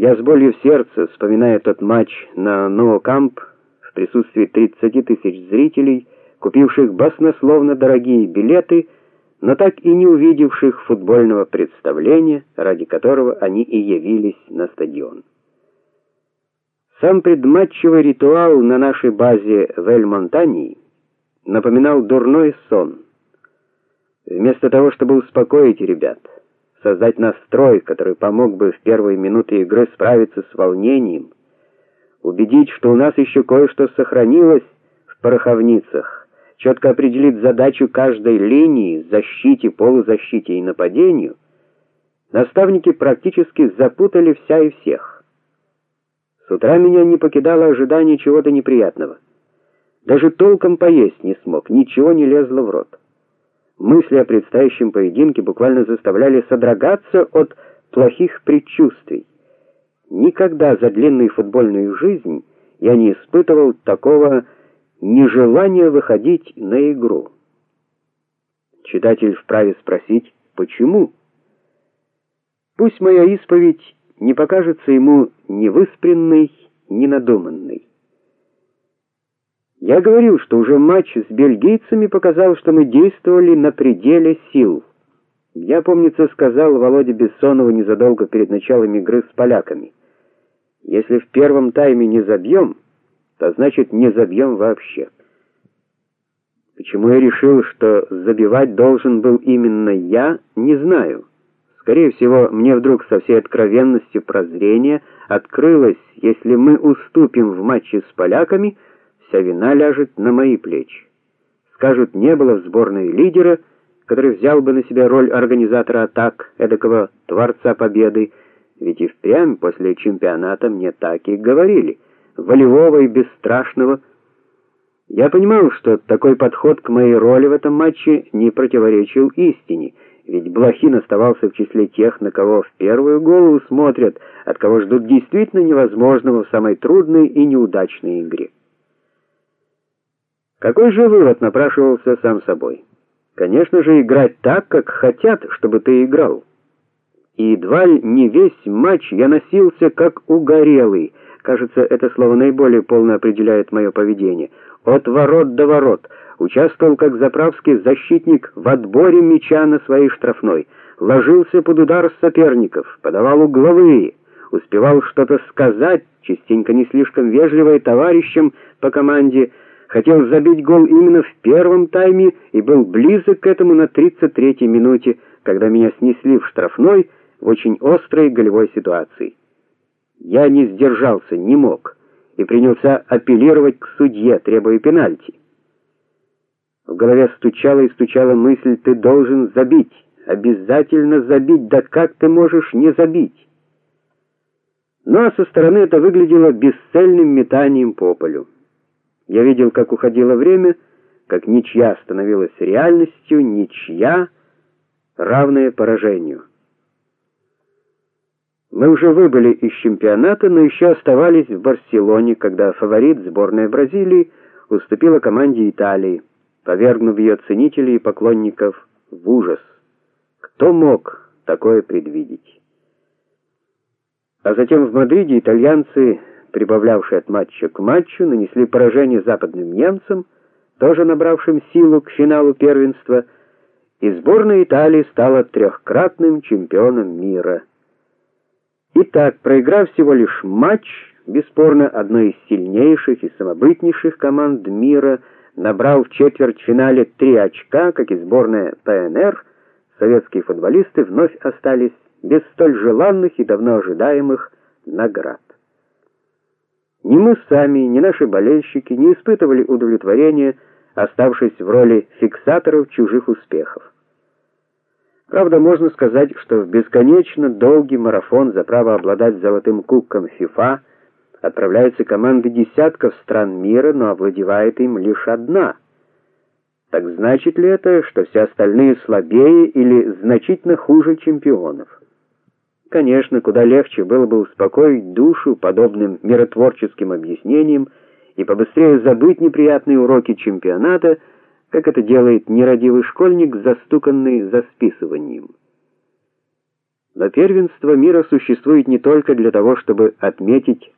Я с болью в сердце вспоминаю тот матч на Ноокамп в присутствии 30 тысяч зрителей, купивших баснословно дорогие билеты, но так и не увидевших футбольного представления, ради которого они и явились на стадион. Сам предматчевый ритуал на нашей базе в Эль-Монтании напоминал дурной сон. Вместо того, чтобы успокоить ребят, создать настрой, который помог бы в первые минуты игры справиться с волнением, убедить, что у нас еще кое-что сохранилось в пороховницах, четко определить задачу каждой линии, защите, полузащите и нападению, наставники практически запутали вся и всех. С утра меня не покидало ожидание чего-то неприятного. Даже толком поесть не смог, ничего не лезло в рот. Мысли о предстоящем поединке буквально заставляли содрогаться от плохих предчувствий. Никогда за длинную футбольную жизнь я не испытывал такого нежелания выходить на игру. Читатель вправе спросить: "Почему?" Пусть моя исповедь не покажется ему ни выспренной. Я говорил, что уже матч с бельгийцами показал, что мы действовали на пределе сил. Я, помнится, сказал Володе Бессонову незадолго перед началом игры с поляками: "Если в первом тайме не забьем, то значит не забьем вообще". Почему я решил, что забивать должен был именно я, не знаю. Скорее всего, мне вдруг со всей откровенностью прозрения открылось, если мы уступим в матче с поляками, вся вина ляжет на мои плечи. Скажут, не было в сборной лидера, который взял бы на себя роль организатора атак, эдакого творца победы, ведь и впрямь после чемпионата мне так и говорили, волевого и бесстрашного. Я понимал, что такой подход к моей роли в этом матче не противоречил истине. Ведь Блохин оставался в числе тех, на кого в первую голову смотрят, от кого ждут действительно невозможного в самой трудной и неудачной игре. Какой же вывод напрашивался сам собой? Конечно же, играть так, как хотят, чтобы ты играл. И едва ли не весь матч я носился как угорелый. Кажется, это слово наиболее полно определяет мое поведение. От ворот до ворот участвовал как заправский защитник в отборе мяча на своей штрафной, ложился под удар соперников, подавал угловые, успевал что-то сказать, частенько не слишком вежливое товарищам по команде, хотел забить гол именно в первом тайме и был близок к этому на 33-й минуте, когда меня снесли в штрафной в очень острой голевой ситуации. Я не сдержался, не мог и принялся апеллировать к судье, требуя пенальти. В голове стучала и стучала мысль: ты должен забить, обязательно забить, да как ты можешь не забить? А со стороны это выглядело бесцельным метанием по полю. Я видел, как уходило время, как ничья становилась реальностью, ничья равная поражению. Мы уже выбыли из чемпионата, но еще оставались в Барселоне, когда фаворит сборной Бразилии уступила команде Италии повергнув ее ценителей и поклонников в ужас. Кто мог такое предвидеть? А затем в Мадриде итальянцы, прибавлявшие от матча к матчу, нанесли поражение западным немцам, тоже набравшим силу к финалу первенства, и сборная Италии стала трехкратным чемпионом мира. Итак, проиграв всего лишь матч, бесспорно одной из сильнейших и самобытнейших команд мира, набрал в четвертьфинале три очка, как и сборная ПНР, советские футболисты вновь остались без столь желанных и давно ожидаемых наград. Ни мы сами, ни наши болельщики не испытывали удовлетворения, оставшись в роли фиксаторов чужих успехов. Правда, можно сказать, что в бесконечно долгий марафон за право обладать золотым кубком FIFA отправляются команды десятков стран мира, но овладевает им лишь одна. Так значит ли это, что все остальные слабее или значительно хуже чемпионов? Конечно, куда легче было бы успокоить душу подобным миротворческим объяснением и побыстрее забыть неприятные уроки чемпионата, как это делает нерадивый школьник, застуканный за списыванием. Но первенство мира существует не только для того, чтобы отметить